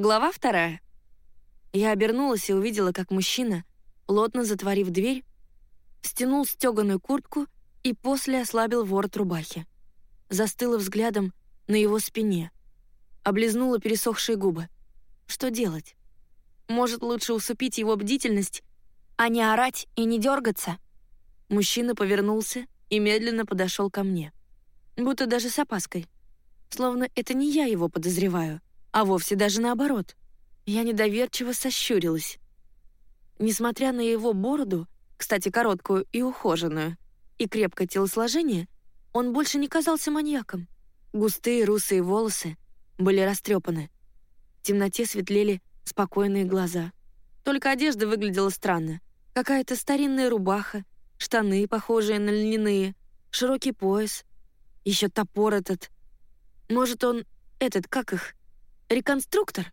Глава вторая. Я обернулась и увидела, как мужчина, плотно затворив дверь, стянул стеганую куртку и после ослабил ворот рубахи. Застыла взглядом на его спине. Облизнула пересохшие губы. Что делать? Может, лучше усыпить его бдительность, а не орать и не дергаться? Мужчина повернулся и медленно подошел ко мне. Будто даже с опаской. Словно это не я его подозреваю, а вовсе даже наоборот. Я недоверчиво сощурилась. Несмотря на его бороду, кстати, короткую и ухоженную, и крепкое телосложение, он больше не казался маньяком. Густые русые волосы были растрепаны. В темноте светлели спокойные глаза. Только одежда выглядела странно. Какая-то старинная рубаха, штаны, похожие на льняные, широкий пояс, еще топор этот. Может, он этот, как их, реконструктор?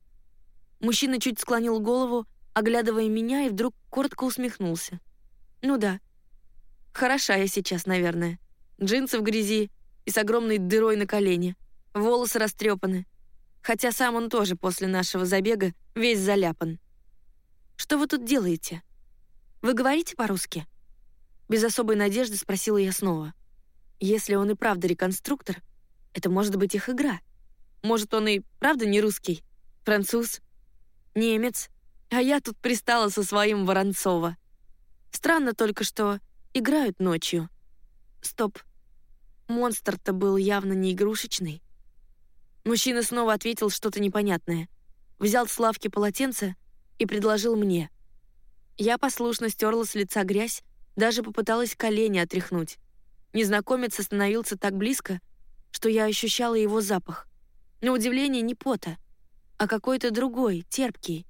Мужчина чуть склонил голову, оглядывая меня, и вдруг коротко усмехнулся. Ну да. Хороша я сейчас, наверное. Джинсы в грязи и с огромной дырой на колене. Волосы растрепаны. Хотя сам он тоже после нашего забега весь заляпан. «Что вы тут делаете? Вы говорите по-русски?» Без особой надежды спросила я снова. Если он и правда реконструктор, это может быть их игра. Может, он и правда не русский, француз, немец, а я тут пристала со своим Воронцова. Странно только, что играют ночью. Стоп. Монстр-то был явно не игрушечный. Мужчина снова ответил что-то непонятное. Взял с лавки полотенце и предложил мне. Я послушно стерла с лица грязь, даже попыталась колени отряхнуть. Незнакомец остановился так близко, что я ощущала его запах. На удивление не пота, а какой-то другой, терпкий.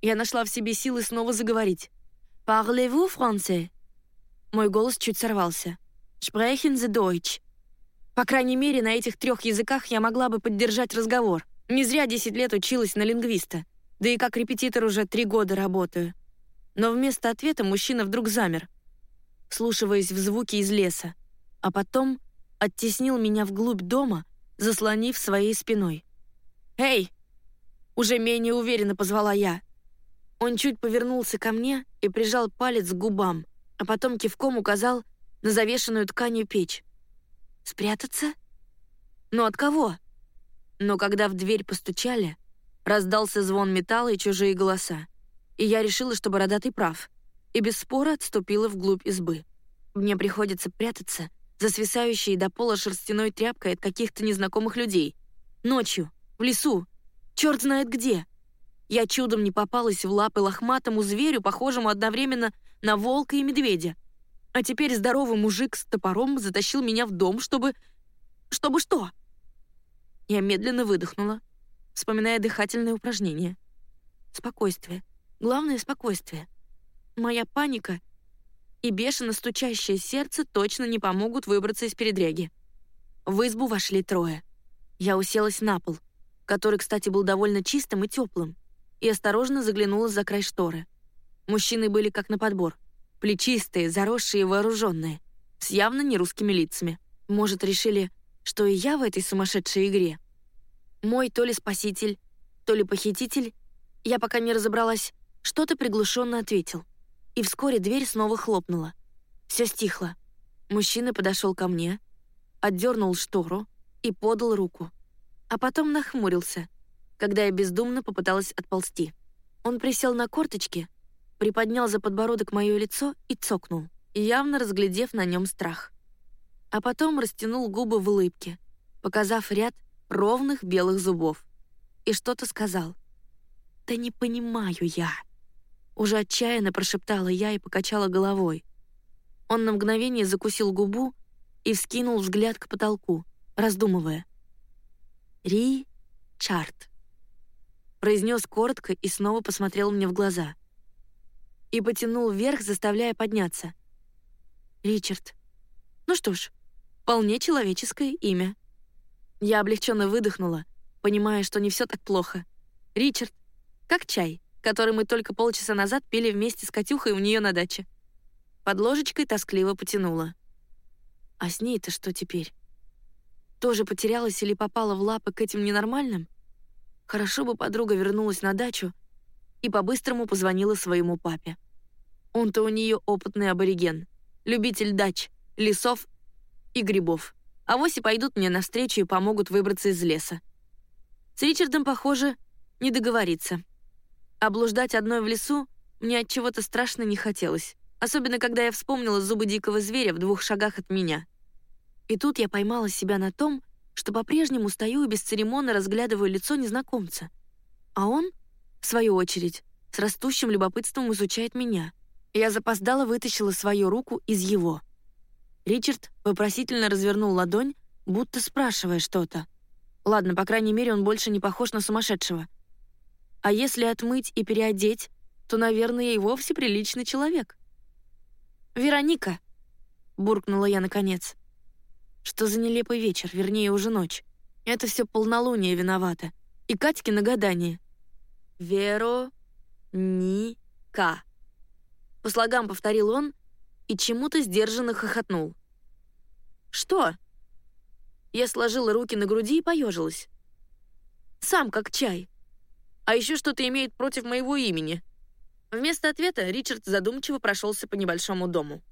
Я нашла в себе силы снова заговорить. «Parlez-vous français?» Мой голос чуть сорвался. «Sprechen Sie Deutsch?» По крайней мере, на этих трех языках я могла бы поддержать разговор. Не зря 10 лет училась на лингвиста. Да и как репетитор уже три года работаю. Но вместо ответа мужчина вдруг замер, вслушиваясь в звуки из леса, а потом оттеснил меня вглубь дома, заслонив своей спиной. «Эй!» Уже менее уверенно позвала я. Он чуть повернулся ко мне и прижал палец к губам, а потом кивком указал на завешенную тканью печь. «Спрятаться? Но от кого?» Но когда в дверь постучали, раздался звон металла и чужие голоса, и я решила, что Бородатый прав, и без спора отступила вглубь избы. Мне приходится прятаться за свисающей до пола шерстяной тряпкой от каких-то незнакомых людей. Ночью, в лесу, черт знает где — я чудом не попалась в лапы лохматому зверю, похожему одновременно на волка и медведя. А теперь здоровый мужик с топором затащил меня в дом, чтобы... Чтобы что? Я медленно выдохнула, вспоминая дыхательное упражнение. Спокойствие. Главное — спокойствие. Моя паника и бешено стучащее сердце точно не помогут выбраться из передряги. В избу вошли трое. Я уселась на пол, который, кстати, был довольно чистым и теплым и осторожно заглянула за край шторы. Мужчины были как на подбор. Плечистые, заросшие и вооруженные, с явно нерусскими лицами. Может, решили, что и я в этой сумасшедшей игре? Мой то ли спаситель, то ли похититель, я пока не разобралась, что-то приглушенно ответил. И вскоре дверь снова хлопнула. Все стихло. Мужчина подошел ко мне, отдернул штору и подал руку. А потом нахмурился — когда я бездумно попыталась отползти. Он присел на корточки, приподнял за подбородок мое лицо и цокнул, явно разглядев на нем страх. А потом растянул губы в улыбке, показав ряд ровных белых зубов. И что-то сказал. «Да не понимаю я». Уже отчаянно прошептала я и покачала головой. Он на мгновение закусил губу и вскинул взгляд к потолку, раздумывая. «Ри-чарт» произнес коротко и снова посмотрел мне в глаза. И потянул вверх, заставляя подняться. «Ричард. Ну что ж, вполне человеческое имя». Я облегченно выдохнула, понимая, что не все так плохо. «Ричард. Как чай, который мы только полчаса назад пили вместе с Катюхой у нее на даче». Под ложечкой тоскливо потянула. «А с ней-то что теперь? Тоже потерялась или попала в лапы к этим ненормальным?» Хорошо бы подруга вернулась на дачу и по-быстрому позвонила своему папе. Он-то у нее опытный абориген, любитель дач, лесов и грибов. А вось и пойдут мне навстречу и помогут выбраться из леса. С Ричардом, похоже, не договориться. Облуждать одной в лесу мне от чего-то страшно не хотелось, особенно когда я вспомнила зубы дикого зверя в двух шагах от меня. И тут я поймала себя на том, что по-прежнему стою и бесцеремонно разглядываю лицо незнакомца. А он, в свою очередь, с растущим любопытством изучает меня. Я запоздала вытащила свою руку из его. Ричард вопросительно развернул ладонь, будто спрашивая что-то. Ладно, по крайней мере, он больше не похож на сумасшедшего. А если отмыть и переодеть, то, наверное, и вовсе приличный человек. «Вероника!» — буркнула я наконец. Что за нелепый вечер, вернее, уже ночь. Это все полнолуние виновато. И Катькино гадание. «Веро... ни... ка». По слогам повторил он и чему-то сдержанно хохотнул. «Что?» Я сложила руки на груди и поежилась. «Сам как чай. А еще что-то имеет против моего имени». Вместо ответа Ричард задумчиво прошелся по небольшому дому.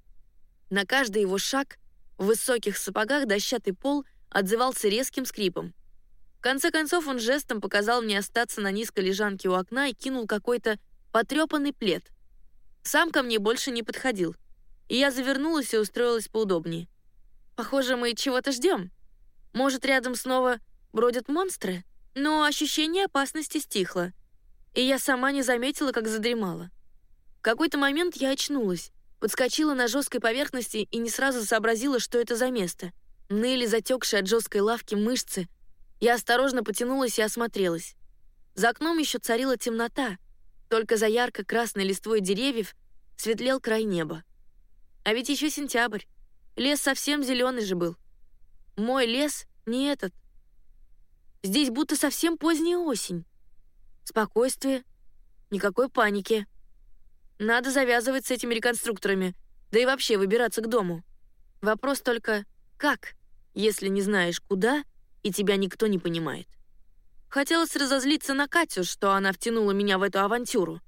На каждый его шаг в высоких сапогах дощатый пол отзывался резким скрипом. В конце концов он жестом показал мне остаться на низкой лежанке у окна и кинул какой-то потрепанный плед. Сам ко мне больше не подходил, и я завернулась и устроилась поудобнее. Похоже, мы чего-то ждем. Может, рядом снова бродят монстры? Но ощущение опасности стихло, и я сама не заметила, как задремала. В какой-то момент я очнулась, подскочила на жесткой поверхности и не сразу сообразила, что это за место. Ныли затекшие от жесткой лавки мышцы. Я осторожно потянулась и осмотрелась. За окном еще царила темнота, только за ярко-красной листвой деревьев светлел край неба. А ведь еще сентябрь. Лес совсем зеленый же был. Мой лес не этот. Здесь будто совсем поздняя осень. Спокойствие, никакой паники. Надо завязывать с этими реконструкторами, да и вообще выбираться к дому. Вопрос только «как?», если не знаешь куда, и тебя никто не понимает. Хотелось разозлиться на Катю, что она втянула меня в эту авантюру.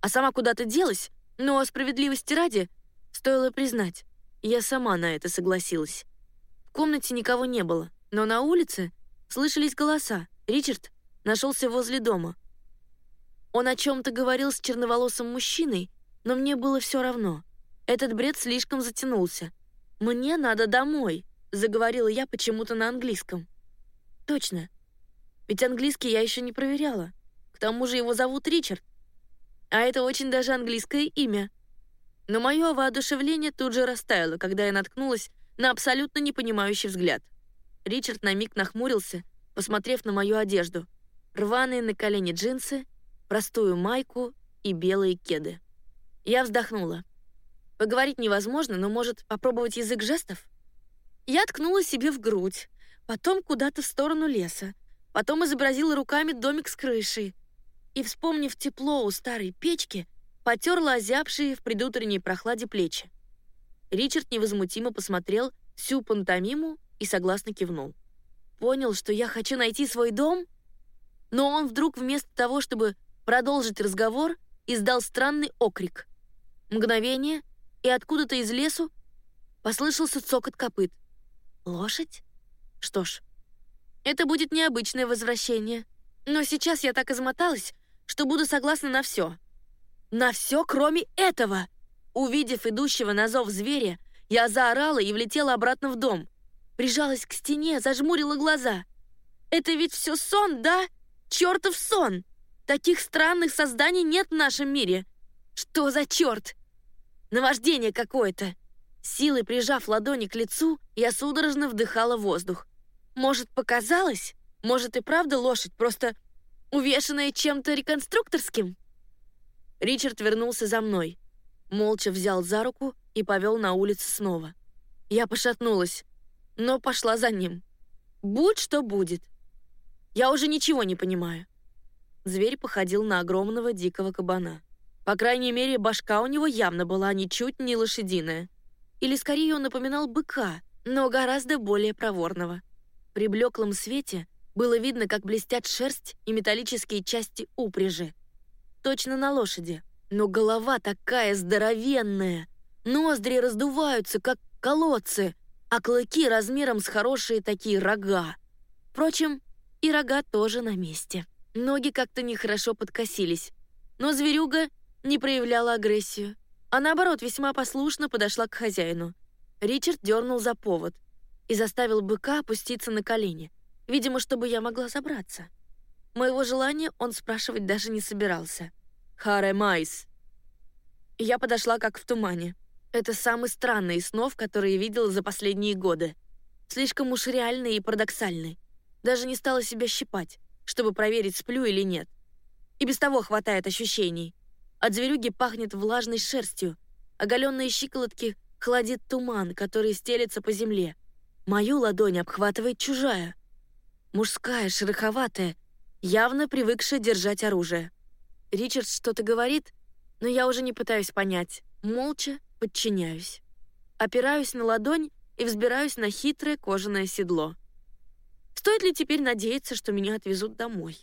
А сама куда-то делась, но справедливости ради, стоило признать, я сама на это согласилась. В комнате никого не было, но на улице слышались голоса. Ричард нашелся возле дома. Он о чем-то говорил с черноволосым мужчиной, но мне было все равно. Этот бред слишком затянулся. «Мне надо домой», — заговорила я почему-то на английском. «Точно, ведь английский я еще не проверяла. К тому же его зовут Ричард. А это очень даже английское имя. Но мое воодушевление тут же растаяло, когда я наткнулась на абсолютно непонимающий взгляд. Ричард на миг нахмурился, посмотрев на мою одежду. Рваные на колени джинсы, простую майку и белые кеды. Я вздохнула. Поговорить невозможно, но, может, попробовать язык жестов? Я ткнула себе в грудь, потом куда-то в сторону леса, Потом изобразила руками домик с крышей. И, вспомнив тепло у старой печки, потерла озябшие в предутренней прохладе плечи. Ричард невозмутимо посмотрел всю пантомиму и согласно кивнул. Понял, что я хочу найти свой дом, но он вдруг вместо того, чтобы продолжить разговор, издал странный окрик. Мгновение, и откуда-то из лесу послышался цокот копыт. Лошадь? Что ж, это будет необычное возвращение. Но сейчас я так измоталась, что буду согласна на все. На все, кроме этого. Увидев идущего на зов зверя, я заорала и влетела обратно в дом. Прижалась к стене, зажмурила глаза. Это ведь все сон, да? Чертов сон! Таких странных созданий нет в нашем мире. Что за черт? Наваждение какое-то. Силой прижав ладони к лицу, я судорожно вдыхала воздух. Может, показалось? Может, и правда лошадь, просто увешанная чем-то реконструкторским? Ричард вернулся за мной. Молча взял за руку и повел на улицу снова. Я пошатнулась, но пошла за ним. Будь что будет. Я уже ничего не понимаю. Зверь походил на огромного дикого кабана. По крайней мере, башка у него явно была ничуть не лошадиная. Или скорее он напоминал быка, но гораздо более проворного. При блеклом свете Было видно, как блестят шерсть и металлические части упряжи. Точно на лошади. Но голова такая здоровенная. Ноздри раздуваются, как колодцы, а клыки размером с хорошие такие рога. Впрочем, и рога тоже на месте. Ноги как-то нехорошо подкосились. Но зверюга не проявляла агрессию, а наоборот весьма послушно подошла к хозяину. Ричард дернул за повод и заставил быка опуститься на колени, видимо, чтобы я могла забраться. Моего желания он спрашивать даже не собирался. «Харе Майс!» Я подошла как в тумане. Это самый странный из снов, которые видела за последние годы. Слишком уж реальный и парадоксальный. Даже не стала себя щипать, чтобы проверить, сплю или нет. И без того хватает ощущений. От зверюги пахнет влажной шерстью. Оголенные щиколотки холодит туман, который стелется по земле. Мою ладонь обхватывает чужая. Мужская, шероховатая, явно привыкшая держать оружие. Ричард что-то говорит, но я уже не пытаюсь понять. Молча подчиняюсь. Опираюсь на ладонь и взбираюсь на хитрое кожаное седло. Стоит ли теперь надеяться, что меня отвезут домой?